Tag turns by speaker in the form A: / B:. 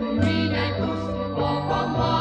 A: În mine tu, o popoară,